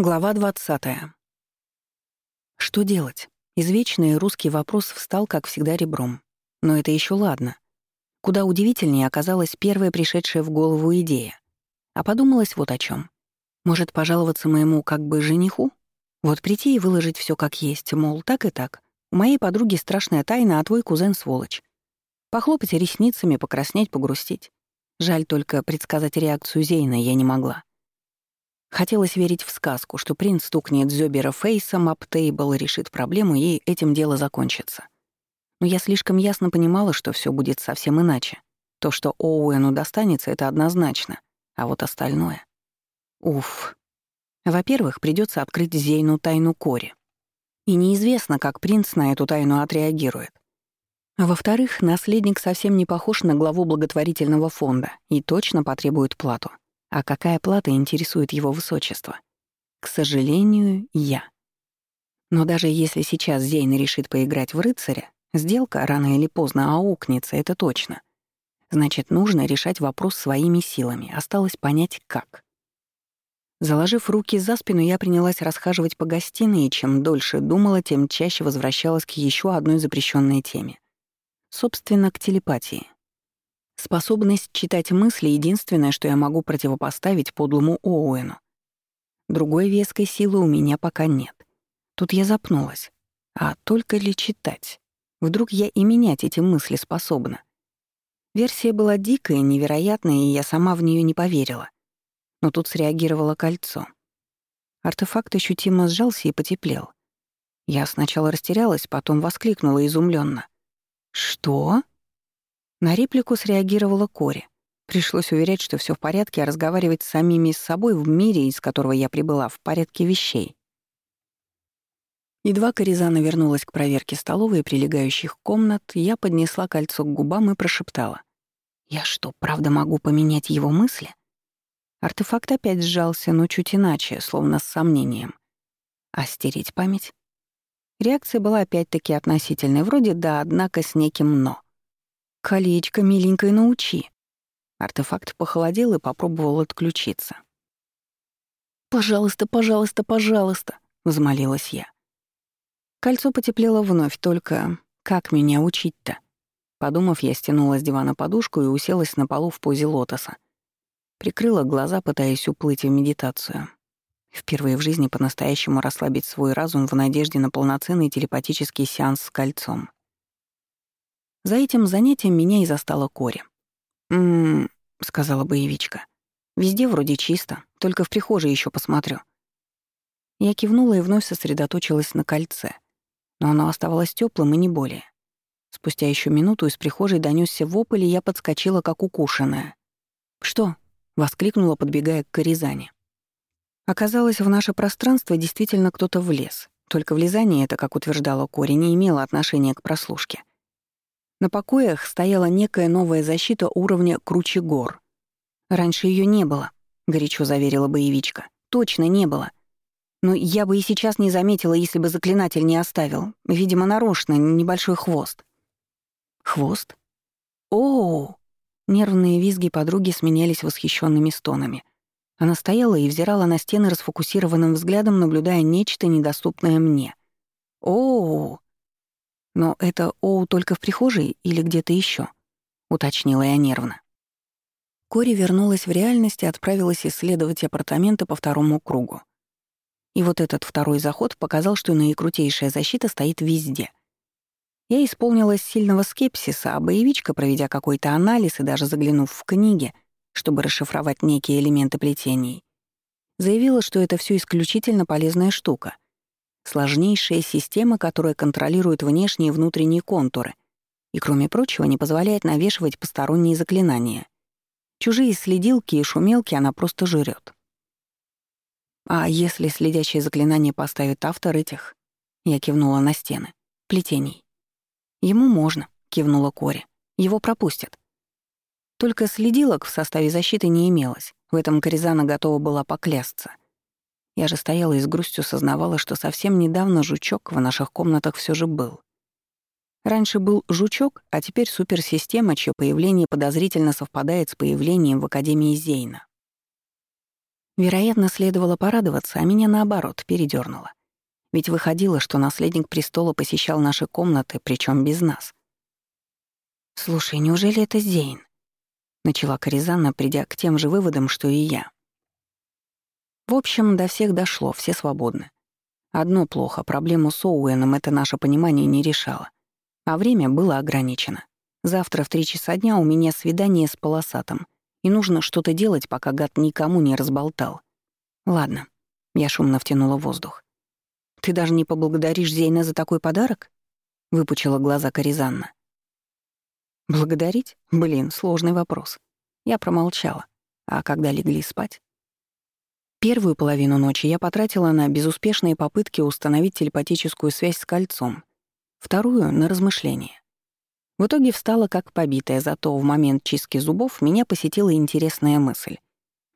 Глава 20. Что делать? Извечный русский вопрос встал, как всегда, ребром. Но это еще ладно. Куда удивительнее оказалась первая пришедшая в голову идея. А подумалось вот о чем. Может, пожаловаться моему как бы жениху? Вот прийти и выложить все как есть, мол, так и так. У моей подруги страшная тайна, а твой кузен — сволочь. Похлопать ресницами, покраснеть, погрустить. Жаль только предсказать реакцию Зейна я не могла. Хотелось верить в сказку, что принц стукнет Зёбера фейсом об тейбл, решит проблему, и этим дело закончится. Но я слишком ясно понимала, что все будет совсем иначе. То, что Оуэну достанется, это однозначно. А вот остальное... Уф. Во-первых, придется открыть Зейну тайну Кори. И неизвестно, как принц на эту тайну отреагирует. Во-вторых, наследник совсем не похож на главу благотворительного фонда и точно потребует плату. А какая плата интересует его высочество? К сожалению, я. Но даже если сейчас Зейн решит поиграть в рыцаря, сделка рано или поздно аукнется, это точно. Значит, нужно решать вопрос своими силами, осталось понять, как. Заложив руки за спину, я принялась расхаживать по гостиной, и чем дольше думала, тем чаще возвращалась к еще одной запрещенной теме. Собственно, к телепатии. Способность читать мысли — единственное, что я могу противопоставить подлому Оуэну. Другой веской силы у меня пока нет. Тут я запнулась. А только ли читать? Вдруг я и менять эти мысли способна? Версия была дикая, невероятная, и я сама в нее не поверила. Но тут среагировало кольцо. Артефакт ощутимо сжался и потеплел. Я сначала растерялась, потом воскликнула изумленно: «Что?» На реплику среагировала Кори. Пришлось уверять, что все в порядке, а разговаривать с самими с собой в мире, из которого я прибыла, в порядке вещей. Едва Коризана вернулась к проверке столовой и прилегающих комнат, я поднесла кольцо к губам и прошептала. «Я что, правда могу поменять его мысли?» Артефакт опять сжался, но чуть иначе, словно с сомнением. А стереть память? Реакция была опять-таки относительной, вроде «да», однако с неким «но». «Колечко, миленькое, научи». Артефакт похолодел и попробовал отключиться. «Пожалуйста, пожалуйста, пожалуйста», — взмолилась я. Кольцо потеплело вновь, только как меня учить-то? Подумав, я стянула с дивана подушку и уселась на полу в позе лотоса. Прикрыла глаза, пытаясь уплыть в медитацию. Впервые в жизни по-настоящему расслабить свой разум в надежде на полноценный телепатический сеанс с кольцом. За этим занятием меня и застала Кори. «М-м-м», сказала боевичка. «Везде вроде чисто, только в прихожей еще посмотрю». Я кивнула и вновь сосредоточилась на кольце. Но оно оставалось теплым и не более. Спустя еще минуту из прихожей донесся вопль, и я подскочила, как укушенная. «Что?» — воскликнула, подбегая к Коризане. Оказалось, в наше пространство действительно кто-то влез. Только влезание это, как утверждала Кори, не имело отношения к прослушке. На покоях стояла некая новая защита уровня круче гор. «Раньше ее не было», — горячо заверила боевичка. «Точно не было. Но я бы и сейчас не заметила, если бы заклинатель не оставил. Видимо, нарочно, небольшой хвост». «Хвост?» «О-о-о!» Нервные визги подруги сменялись восхищенными стонами. Она стояла и взирала на стены расфокусированным взглядом, наблюдая нечто недоступное мне. «О-о-о!» «Но это Оу только в прихожей или где-то еще? уточнила я нервно. Кори вернулась в реальность и отправилась исследовать апартаменты по второму кругу. И вот этот второй заход показал, что наикрутейшая защита стоит везде. Я исполнилась сильного скепсиса, а боевичка, проведя какой-то анализ и даже заглянув в книги, чтобы расшифровать некие элементы плетений, заявила, что это все исключительно полезная штука — Сложнейшая система, которая контролирует внешние и внутренние контуры и, кроме прочего, не позволяет навешивать посторонние заклинания. Чужие следилки и шумелки она просто жрет. А если следящее заклинание поставит автор этих? Я кивнула на стены. Плетений. Ему можно, кивнула Кори. Его пропустят. Только следилок в составе защиты не имелось. В этом Коризана готова была поклясться — я же стояла и с грустью сознавала, что совсем недавно жучок в наших комнатах все же был. Раньше был жучок, а теперь суперсистема, чье появление подозрительно совпадает с появлением в Академии Зейна. Вероятно, следовало порадоваться, а меня наоборот передёрнуло. Ведь выходило, что наследник престола посещал наши комнаты, причем без нас. «Слушай, неужели это Зейн?» — начала Коризанна, придя к тем же выводам, что и я. В общем, до всех дошло, все свободны. Одно плохо, проблему с Оуэном это наше понимание не решало. А время было ограничено. Завтра в три часа дня у меня свидание с полосатым, и нужно что-то делать, пока гад никому не разболтал. Ладно, я шумно втянула воздух. «Ты даже не поблагодаришь Зейна за такой подарок?» — выпучила глаза Коризанна. «Благодарить? Блин, сложный вопрос». Я промолчала. А когда легли спать? Первую половину ночи я потратила на безуспешные попытки установить телепатическую связь с кольцом, вторую — на размышления. В итоге встала как побитая, зато в момент чистки зубов меня посетила интересная мысль.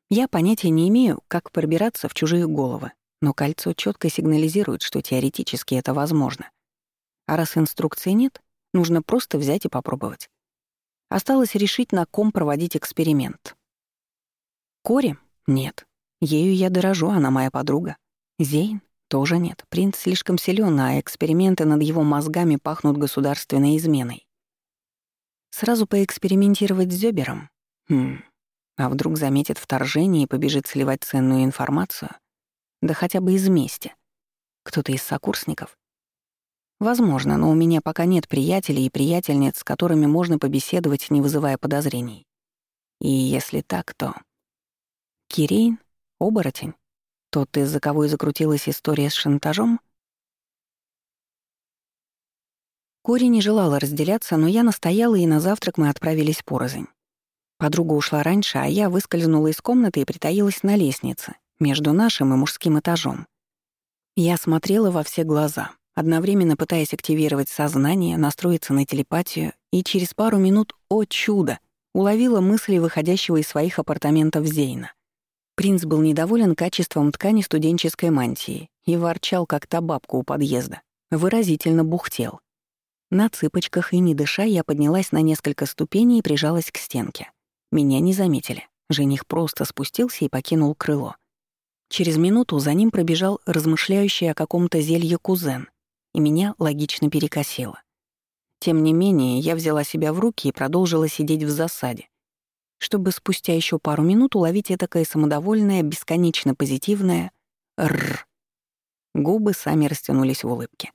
Я понятия не имею, как пробираться в чужие головы, но кольцо четко сигнализирует, что теоретически это возможно. А раз инструкции нет, нужно просто взять и попробовать. Осталось решить, на ком проводить эксперимент. Кори? Нет. Ею я дорожу, она моя подруга. Зейн? Тоже нет. Принц слишком силен, а эксперименты над его мозгами пахнут государственной изменой. Сразу поэкспериментировать с Зёбером? Хм. А вдруг заметит вторжение и побежит сливать ценную информацию? Да хотя бы из мести. Кто-то из сокурсников? Возможно, но у меня пока нет приятелей и приятельниц, с которыми можно побеседовать, не вызывая подозрений. И если так, то... Кирейн? Оборотень? Тот, из-за кого и закрутилась история с шантажом? Кори не желала разделяться, но я настояла, и на завтрак мы отправились порознь. Подруга ушла раньше, а я выскользнула из комнаты и притаилась на лестнице, между нашим и мужским этажом. Я смотрела во все глаза, одновременно пытаясь активировать сознание, настроиться на телепатию, и через пару минут, о чудо, уловила мысли выходящего из своих апартаментов Зейна. Принц был недоволен качеством ткани студенческой мантии и ворчал, как та бабка у подъезда. Выразительно бухтел. На цыпочках и не дыша я поднялась на несколько ступеней и прижалась к стенке. Меня не заметили. Жених просто спустился и покинул крыло. Через минуту за ним пробежал размышляющий о каком-то зелье кузен, и меня логично перекосило. Тем не менее, я взяла себя в руки и продолжила сидеть в засаде, чтобы спустя еще пару минут уловить этакое самодовольное, бесконечно позитивное «рррр». Губы сами растянулись в улыбке.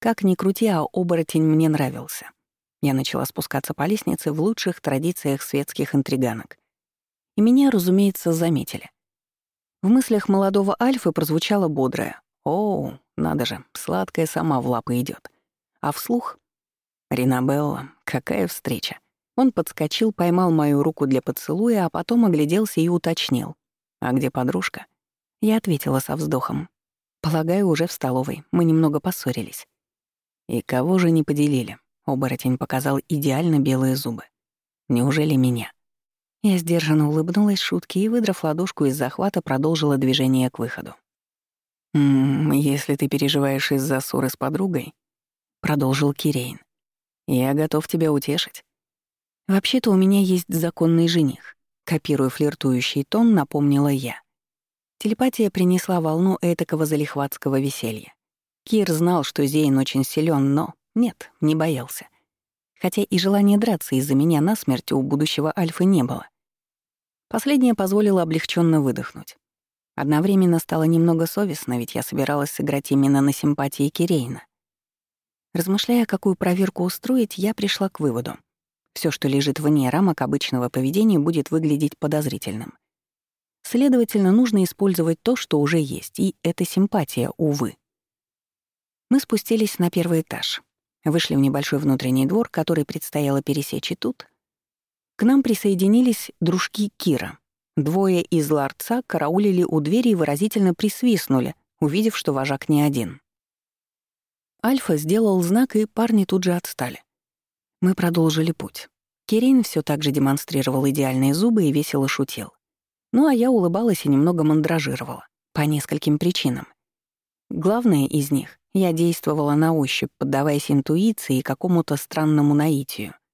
Как ни крути, а оборотень мне нравился. Я начала спускаться по лестнице в лучших традициях светских интриганок. И меня, разумеется, заметили. В мыслях молодого Альфы прозвучало бодрое. «О, надо же, сладкая сама в лапы идет. А вслух? «Ринабелла, какая встреча!» Он подскочил, поймал мою руку для поцелуя, а потом огляделся и уточнил. «А где подружка?» Я ответила со вздохом. «Полагаю, уже в столовой. Мы немного поссорились». «И кого же не поделили?» Оборотень показал идеально белые зубы. «Неужели меня?» Я сдержанно улыбнулась шутке и, выдрав ладошку из захвата, продолжила движение к выходу. «М -м, «Если ты переживаешь из-за ссоры с подругой», — продолжил Кирейн, — «я готов тебя утешить. Вообще-то у меня есть законный жених», — копируя флиртующий тон, напомнила я. Телепатия принесла волну этакого залихватского веселья. Кир знал, что Зейн очень силен, но нет, не боялся. Хотя и желания драться из-за меня насмерть у будущего Альфы не было. Последнее позволило облегченно выдохнуть. Одновременно стало немного совестно, ведь я собиралась сыграть именно на симпатии Кирейна. Размышляя, какую проверку устроить, я пришла к выводу. Все, что лежит вне рамок обычного поведения, будет выглядеть подозрительным. Следовательно, нужно использовать то, что уже есть, и это симпатия, увы. Мы спустились на первый этаж, вышли в небольшой внутренний двор, который предстояло пересечь, и тут к нам присоединились дружки Кира. Двое из ларца караулили у двери и выразительно присвистнули, увидев, что вожак не один. Альфа сделал знак, и парни тут же отстали. Мы продолжили путь. Кирин все так же демонстрировал идеальные зубы и весело шутил. Ну а я улыбалась и немного мандражировала. По нескольким причинам. Главное из них — я действовала на ощупь, поддаваясь интуиции и какому-то странному наитию —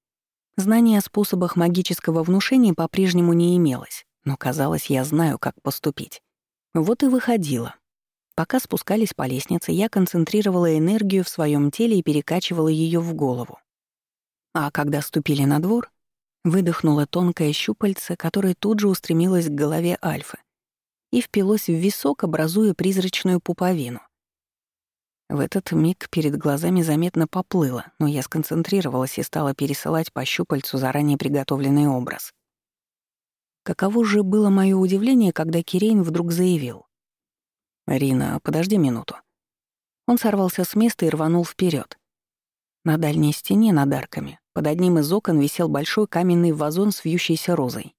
Знания о способах магического внушения по-прежнему не имелось, но казалось, я знаю, как поступить. Вот и выходила. Пока спускались по лестнице, я концентрировала энергию в своем теле и перекачивала ее в голову. А когда ступили на двор, выдохнула тонкое щупальце, которое тут же устремилось к голове Альфы и впилось в висок, образуя призрачную пуповину. В этот миг перед глазами заметно поплыло, но я сконцентрировалась и стала пересылать по щупальцу заранее приготовленный образ. Каково же было мое удивление, когда Кирейн вдруг заявил. «Рина, подожди минуту». Он сорвался с места и рванул вперед. На дальней стене над арками под одним из окон висел большой каменный вазон с вьющейся розой.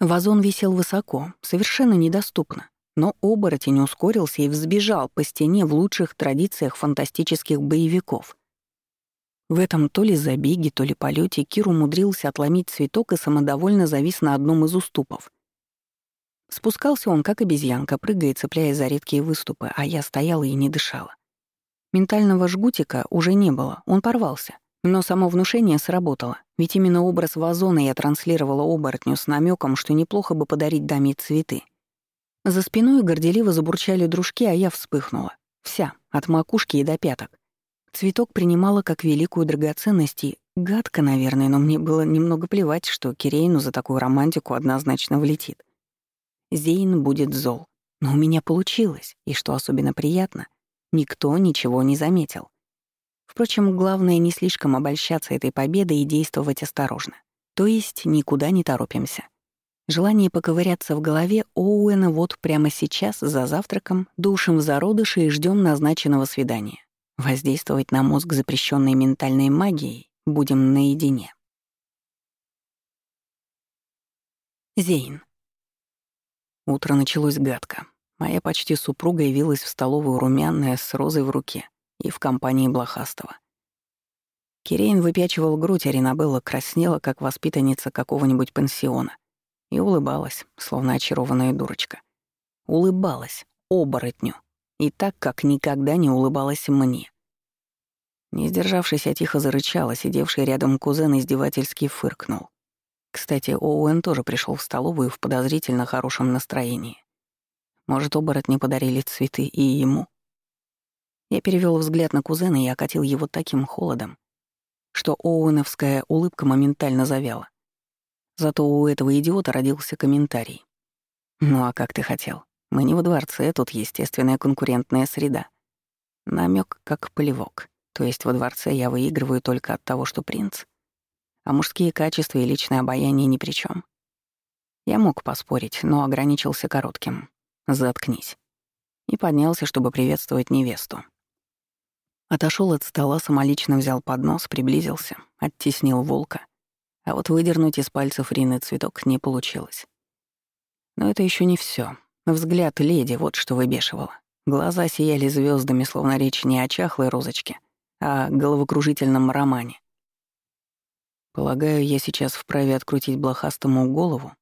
Вазон висел высоко, совершенно недоступно, но оборотень ускорился и взбежал по стене в лучших традициях фантастических боевиков. В этом то ли забеге, то ли полете Кир умудрился отломить цветок и самодовольно завис на одном из уступов. Спускался он, как обезьянка, прыгая цепляясь за редкие выступы, а я стояла и не дышала. Ментального жгутика уже не было, он порвался. Но само внушение сработало, ведь именно образ вазона я транслировала оборотню с намеком, что неплохо бы подарить даме цветы. За спиной горделиво забурчали дружки, а я вспыхнула. Вся, от макушки и до пяток. Цветок принимала как великую драгоценность и гадко, наверное, но мне было немного плевать, что Кирейну за такую романтику однозначно влетит. Зейн будет зол. Но у меня получилось, и что особенно приятно, никто ничего не заметил. Впрочем, главное не слишком обольщаться этой победой и действовать осторожно. То есть никуда не торопимся. Желание поковыряться в голове Оуэна вот прямо сейчас, за завтраком, душим в зародыше и ждем назначенного свидания. Воздействовать на мозг запрещенной ментальной магией будем наедине. Зейн. Утро началось гадко. Моя почти супруга явилась в столовую румяная с розой в руке и в компании Блохастова. Кирейн выпячивал грудь, а Ринабелла краснела, как воспитанница какого-нибудь пансиона, и улыбалась, словно очарованная дурочка. Улыбалась оборотню, и так, как никогда не улыбалась мне. Не сдержавшись, я тихо зарычала, сидевший рядом кузен издевательски фыркнул. Кстати, Оуэн тоже пришел в столовую в подозрительно хорошем настроении. Может, оборотни подарили цветы и ему? Я перевел взгляд на кузена и окатил его таким холодом, что Оуэновская улыбка моментально завяла. Зато у этого идиота родился комментарий. «Ну а как ты хотел? Мы не во дворце, тут естественная конкурентная среда». Намек как плевок. То есть во дворце я выигрываю только от того, что принц. А мужские качества и личное обаяние ни при чем. Я мог поспорить, но ограничился коротким. «Заткнись». И поднялся, чтобы приветствовать невесту. Отошел от стола, самолично взял поднос, приблизился, оттеснил волка. А вот выдернуть из пальцев Рины цветок не получилось. Но это еще не все. Взгляд леди вот что выбешивало. Глаза сияли звездами, словно речь не о чахлой розочке, а о головокружительном романе. Полагаю, я сейчас вправе открутить блохастому голову?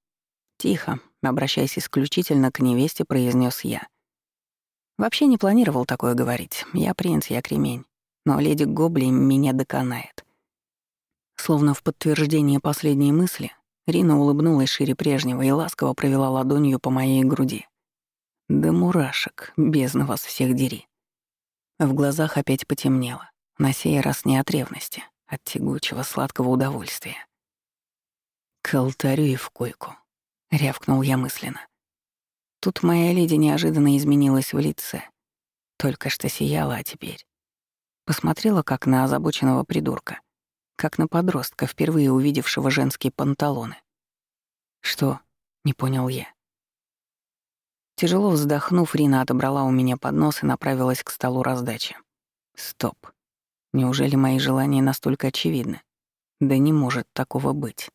Тихо, обращаясь исключительно к невесте, произнес я. Вообще не планировал такое говорить. Я принц, я кремень. Но леди Гобли меня доконает. Словно в подтверждение последней мысли, Рина улыбнулась шире прежнего и ласково провела ладонью по моей груди. Да мурашек, бездна вас всех дери. В глазах опять потемнело, на сей раз не от ревности, от тягучего сладкого удовольствия. «К алтарю и в койку», — рявкнул я мысленно. Тут моя леди неожиданно изменилась в лице. Только что сияла, а теперь... Посмотрела, как на озабоченного придурка, как на подростка, впервые увидевшего женские панталоны. «Что?» — не понял я. Тяжело вздохнув, Рина отобрала у меня поднос и направилась к столу раздачи. Стоп. Неужели мои желания настолько очевидны? Да не может такого быть.